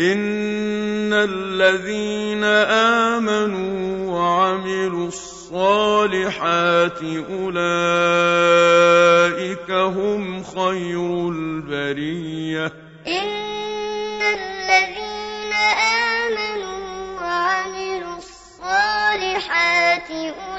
إن الذين آمنوا وعملوا الصالحات أولئك هم خير البرية إن الذين آمنوا وعملوا الصالحات أولئك